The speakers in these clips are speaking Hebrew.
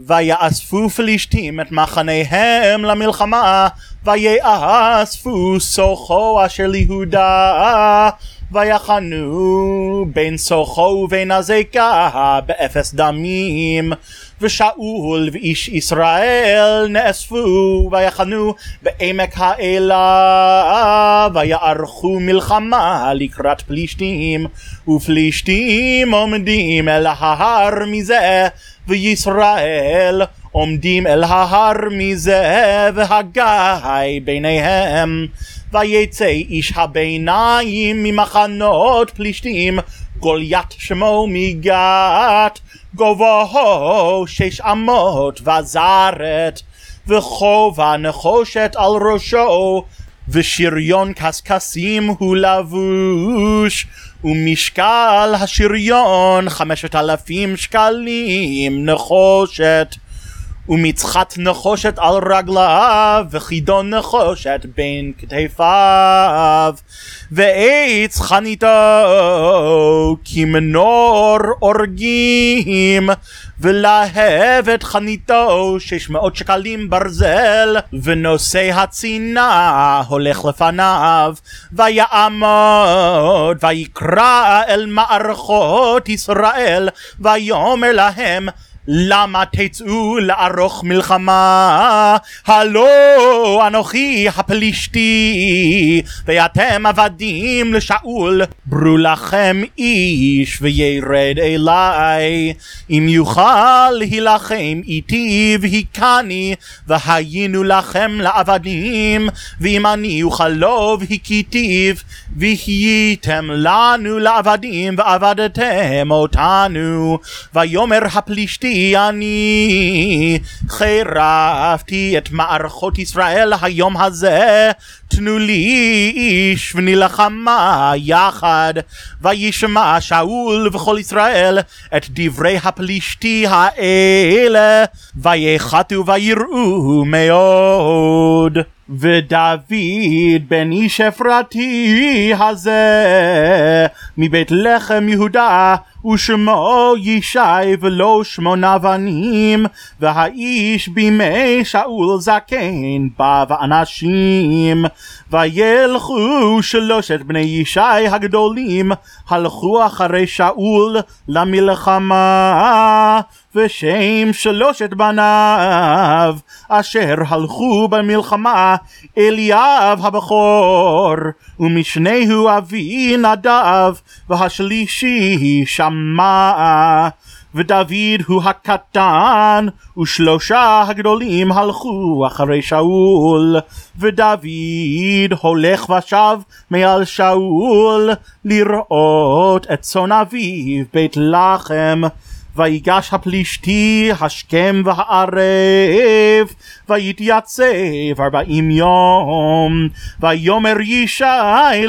ויאספו פלישתים את מחניהם למלחמה, ויאספו סוחו אשר ליהודה, ויחנו בין סוחו ובין הזיקה באפס דמים. ושאול ואיש ישראל נאספו ויחנו בעמק האלה ויערכו מלחמה לקראת פלישתים ופלישתים עומדים אל ההר מזה וישראל עומדים אל ההר מזה והגיא ביניהם. ויצא איש הביניים ממחנות פלישתים גוליית שמו מגת גובהו שש אמות וזרת וכובע נחושת על ראשו ושריון קשקשים הוא לבוש ומשקל השריון חמשת אלפים שקלים נחושת ומצחת נחושת על רגליו, וחידון נחושת בין כתפיו, ועץ חניתו כמנור אורגים, ולהבת חניתו שש מאות שקלים ברזל, ונושא הצינה הולך לפניו, ויעמוד ויקרא אל מערכות ישראל, ויאמר להם למה תצאו לערוך מלחמה? הלא אנוכי הפלישתי, ואתם עבדים לשאול. ברו לכם איש וירד אליי, אם יוכל להילחם איתי והיכני, והיינו לכם לעבדים, ואם אני אוכל לו והכיתיו, והייתם לנו לעבדים ועבדתם אותנו. ויאמר הפלישתי אני חירפתי את מערכות ישראל היום הזה. תנו לי איש ונלחמה יחד וישמע שאול וכל ישראל את דברי הפלישתי האלה ויחתו ויראו מאוד. ודוד בן איש אפרתי הזה מבית לחם יהודה ושמו ישי ולא שמונה בנים והאיש בימי שאול זקן בא ואנשים. וילכו שלושת בני ישי הגדולים הלכו אחרי שאול למלחמה ושם שלושת בניו אשר הלכו במלחמה אליאב הבכור ומשנהו אבי נדב והשלישי שמע ודוד הוא הקטן, ושלושה הגדולים הלכו אחרי שאול, ודוד הולך ושב מעל שאול, לראות את צאן אביו בית לחם. ויגש הפלישתי השכם והערב ויתייצב ארבעים יום ויאמר ישי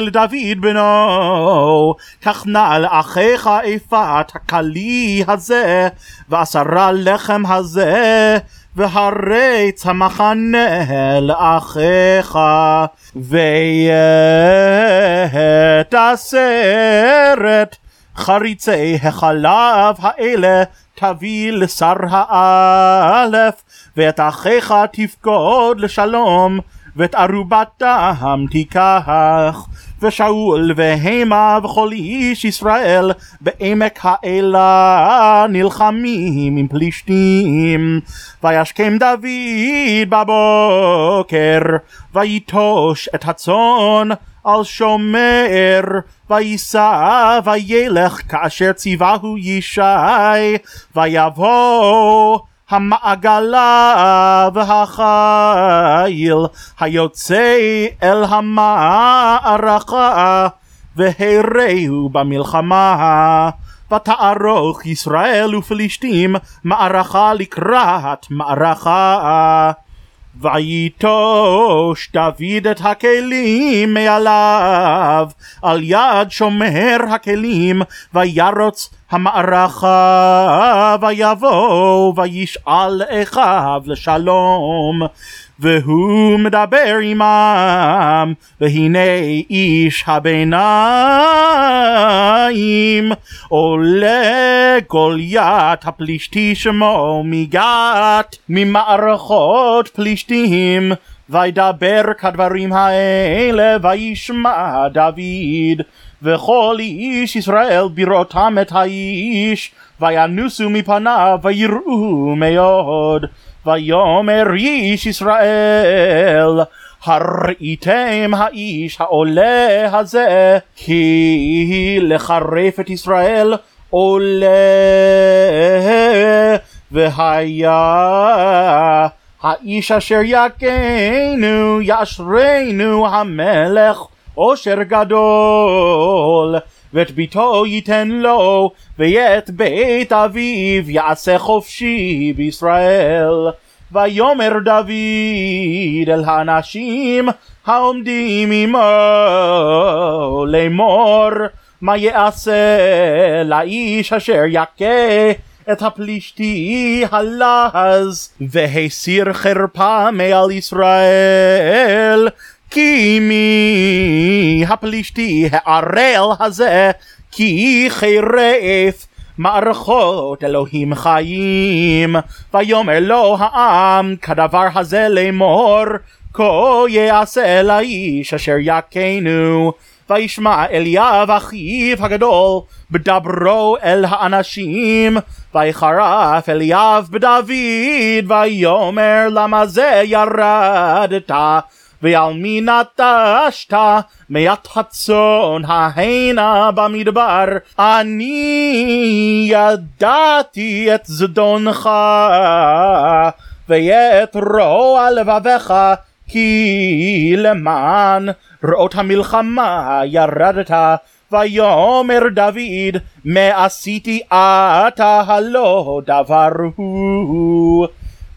לדוד בנו קח נא לאחיך אפת הקלי הזה ועשרה לחם הזה והרץ המחנה לאחיך ואת עשרת חריצי החלב האלה תביא לשר האלף, ואת אחיך תפקוד לשלום, ואת ערובתם תיקח. ושאול והמה וכל איש ישראל בעמק האלה נלחמים עם פלישתים. וישכם דוד בבוקר ויטוש את הצאן על שומר וייסע וילך כאשר ציווהו ישי ויבוא המעגלה והחיל היוצא אל המערכה והרעו במלחמה. ותערוך ישראל ופלישתים מערכה לקראת מערכה ויטוש דוד את הכלים מעליו על יד שומר הכלים וירוץ המערכה ויבוא וישאל אחיו לשלום והוא מדבר עמם והנה איש הביניים עולה גוליית הפלישתי שמו מגת ממערכות פלישתים וידבר כדברים האלה וישמע דוד וכל איש ישראל בראותם את האיש וינוסו מפניו ויראו מאוד. ויאמר איש ישראל הראיתם האיש העולה הזה כי לחרף את ישראל עולה. והיה האיש אשר יכנו יאשרנו המלך עושר גדול ואת ביתו ייתן לו ואת בית אביו יעשה חופשי בישראל. ויאמר דוד אל האנשים העומדים עמו לאמור מה יעשה לאיש אשר יכה את הפלישתי הלז והסיר חרפה מעל ישראל כי מי הפלישתי הערל הזה? כי חירף מערכות אלוהים חיים. ויאמר לו העם כדבר הזה לאמור כה יעשה לאיש אשר יכנו. וישמע אליאב אחיו הגדול בדברו אל האנשים. ויחרף אליאב בדוד ויאמר למה זה ירדת ועל מי נטשת מעט הצאן ההנה במדבר. אני ידעתי את זדונך ואת רוע לבביך כי למען ראות המלחמה ירדת. ויאמר דוד מה עשיתי אתה הלא דבר הוא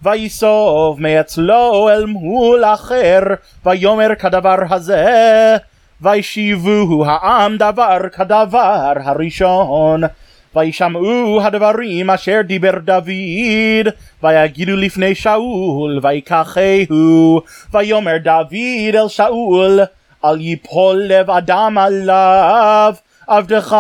ויסוב מאצלו אל מול אחר ויאמר כדבר הזה וישיבו העם דבר כדבר הראשון. וישמעו הדברים אשר דיבר דוד ויגידו לפני שאול ויקחהו. ויאמר דוד אל שאול אל יפול לב אדם עליו עבדך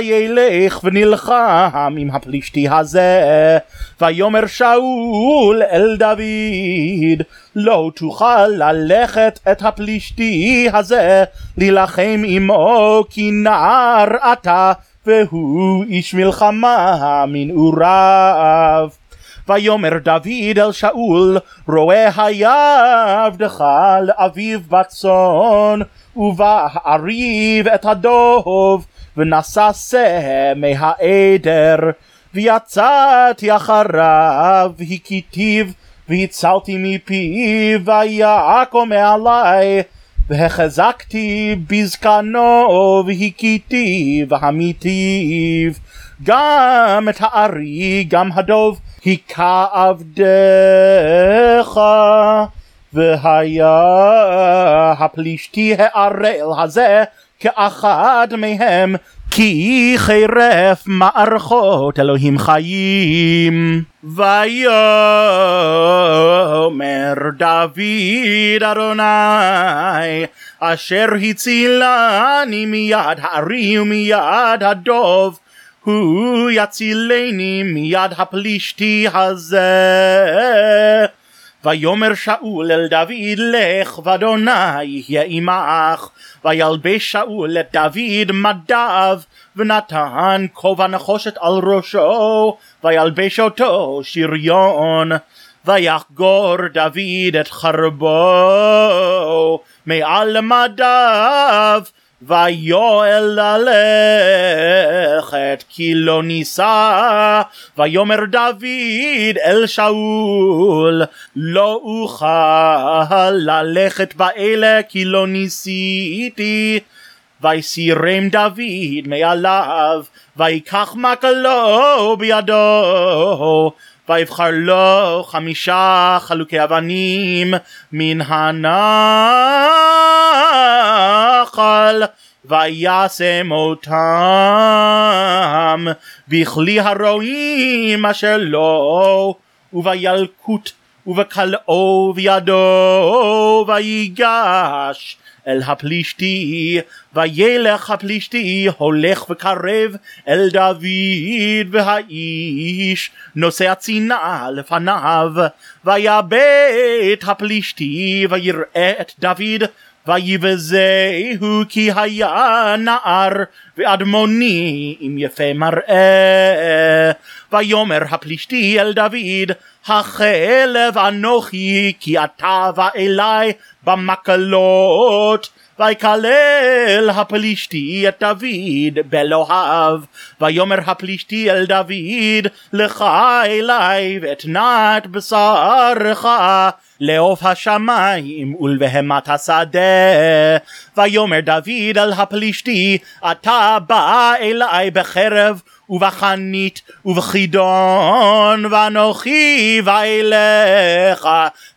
ילך ונלחם עם הפלישתי הזה. ויאמר שאול אל דוד לא תוכל ללכת את הפלישתי הזה להילחם עמו כי נער אתה והוא איש מלחמה מנעוריו. ויאמר דוד אל שאול רואה היה עבדך לאביו בצאן ובעריב את הדוב ונשא שא מהעדר ויצאתי אחריו הכיתיו והצלתי מפיו ויעקו מעלי והחזקתי בזקנו והכיתיו והמיתיו גם את הארי גם הדוב היכה עבדך והיה הפלישתי הערל הזה כאחד מהם כי חירף מערכות אלוהים חיים. ויאמר דוד אדוני אשר הצילני מיד הארי ומיד הדוב הוא יצילני מיד הפלישתי הזה ויאמר שאול אל דוד לך ואדוני יהיה עמך. וילבש שאול את דוד מדיו ונתן כובע נחושת על ראשו וילבש אותו שריון ויחגור דוד את חרבו מעל מדיו ויואל ללכת כי לא ניסה. ויאמר דוד אל שאול לא אוכל ללכת באלה כי לא ניסיתי. ויסירם דוד מעליו ויקח מקלו בידו ויבחר לו חמישה חלוקי אבנים מן הנחל וישם אותם בכלי הרועים אשר לו ובילקוט ובקלעו בידו ויגש אל הפלישתי וילך הפלישתי הולך וקרב אל דוד והאיש נושא צינה לפניו ויבט הפלישתי ויראה את דוד ויבזהו כי היה נער ואדמוני עם יפה מראה. ויאמר הפלישתי אל דוד החלב אנוכי כי אתה בא אלי במקלות. ויקלל הפלישתי את דוד באלוהיו. ויאמר הפלישתי אל דוד לך אלי ואתנת בשרך לעוף השמיים ולבהמת השדה. ויאמר דוד אל הפלישתי אתה בא אלי בחרב ובחנית ובחידון ואנוכי ואליך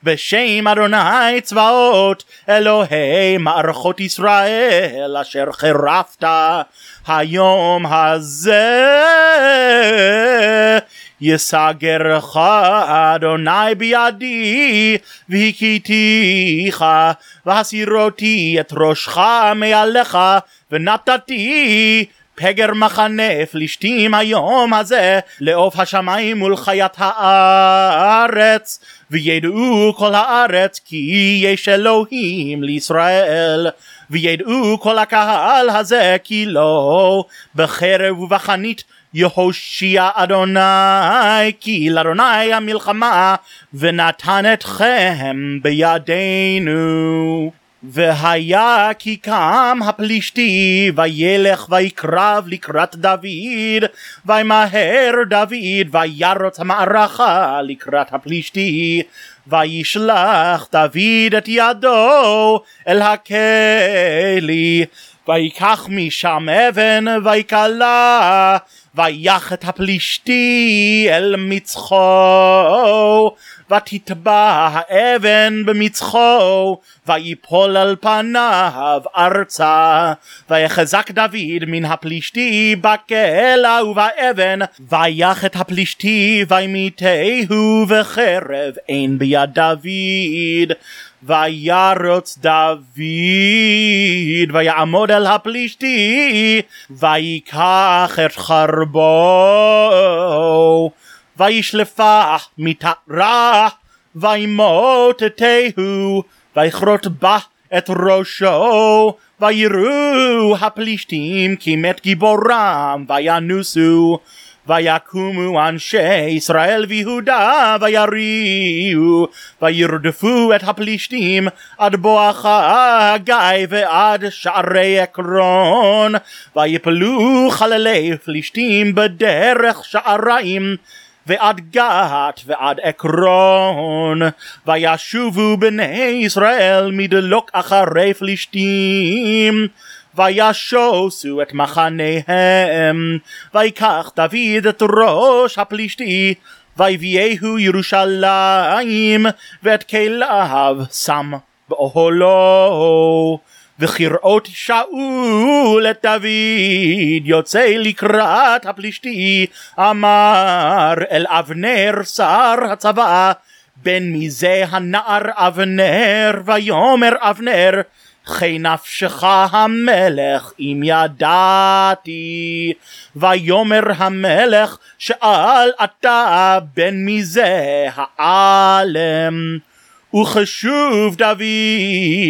בשם אדוני צבאות אלוהי מערכות ישראל אשר חירפת היום הזה יסגרך אדוני בידי והכיתיך והסירותי את ראשך מעליך ונתתי פגר מחנה פלישתים היום הזה לעוף השמיים מול חיית הארץ וידעו כל הארץ כי יש אלוהים לישראל וידעו כל הקהל הזה כי לא בחרב ובחנית יהושיע אדוני כי לאדוני המלחמה ונתן אתכם בידינו. והיה כי קם הפלישתי וילך ויקרב לקראת דוד וימהר דוד וירוץ המערכה לקראת הפלישתי. וישלח דוד את ידו אל הכלי ויקח משם אבן ויקלה ויח את הפלישתי אל מצחו ותטבע האבן במצחו ויפול על פניו ארצה. ויחזק דוד מן הפלישתי בקלע ובאבן ויח את הפלישתי וימיתהו בחרב אין ביד דוד וירוץ דוד ויעמוד על הפלישתי ויקח את חרבו. וישלפה מתרה וימוטטהו ויכרות בה את ראשו. ויראו הפלישתים כי מת גיבורם וינוסו ויקומו אנשי ישראל ויהודה ויריעו וירדפו את הפלישתים עד בואכה גיא ועד שערי עקרון ויפלו חללי פלישתים בדרך שעריים ועד גת ועד עקרון וישובו בני ישראל מדלוק אחרי פלישתים וישוסו את מחניהם ויקח דוד את ראש הפלישתי ויביאהו ירושלים ואת כליו שם באוהלו. וכראות שאול את דוד יוצא לקראת הפלישתי אמר אל אבנר שר הצבא בן מזה הנער אבנר ויאמר אבנר חי נפשך המלך אם ידעתי. ויאמר המלך שאל אתה בן מזה העלם וחשוב דוד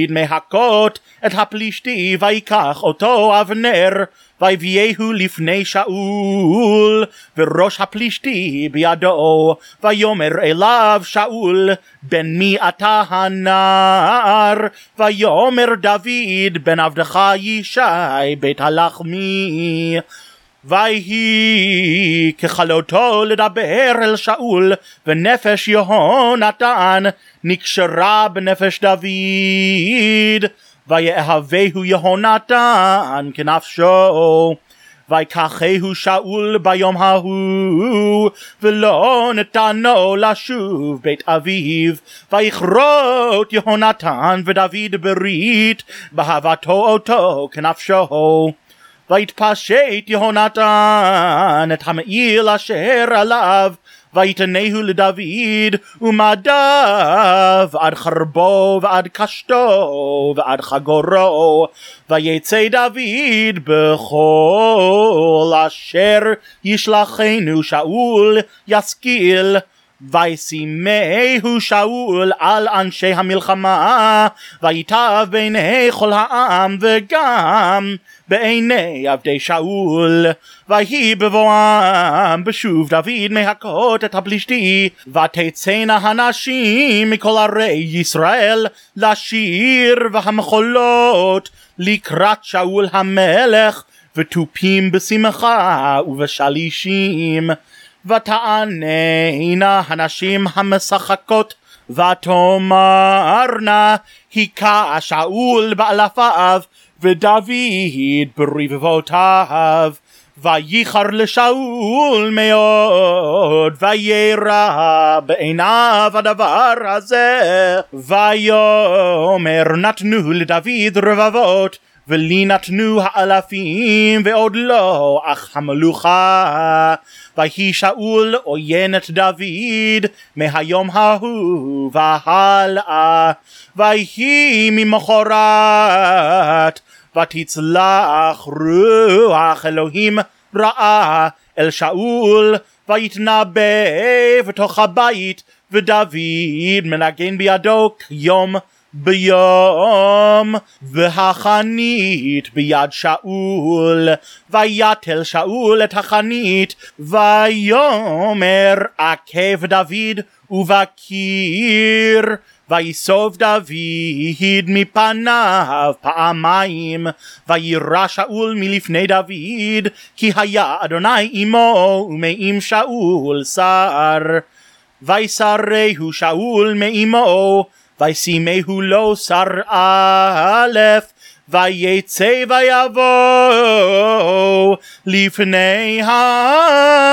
מהכות את הפלישתי ויקח אותו אבנר ויביאהו לפני שאול וראש הפלישתי בידו ויאמר אליו שאול בן מי אתה הנער? ויאמר דוד בן עבדך ישי בית הלחמי ויהי ככלותו לדבר אל שאול ונפש יהונתן נקשרה בנפש דוד ויאהבהו יהונתן כנפשו ויקחהו שאול ביום ההוא, ולא נתנו לשוב בית אביו, ויכרות יהונתן ודוד ברית, באהבתו אותו כנפשו. ויתפשט יהונתן את המעיל אשר עליו, ויתנהו לדוד ומדיו עד חרבו ועד קשתו ועד חגורו. ויצא דוד בכל אשר ישלחנו שאול ישכיל וישימהו שאול על אנשי המלחמה, ויטב בעיני כל העם וגם בעיני עבדי שאול. ויהי בבואם בשוב דוד מהכות את הפלישתי, ותצאנה הנשים מכל ערי ישראל לשיר והמחולות לקראת שאול המלך, ותופים בשמחה ובשלישים. ותעננה הנשים המשחקות ותאמרנה היכה שאול באלפיו ודוד ברבבותיו וייחר לשאול מאוד וירא בעיניו הדבר הזה ויאמר נתנו לדוד רבבות ולי נתנו האלפים ועוד לא אך המלוכה ויהי שאול עוין את דוד מהיום ההוא והלאה. ויהי ממחרת ותצלח רוח אלוהים רעה אל שאול ויתנבא בתוך הבית ודוד מנגן בידו כיום ביום והחנית ביד שאול ויתל שאול את החנית ויאמר עקב דוד ובקיר ויסוב דוד מפניו פעמיים וירא שאול מלפני דוד כי היה אדוני עמו ומעם שאול שר ויסרהו שאול מעמו וישימהו לו שר א', ויצא ויבוא לפני העם.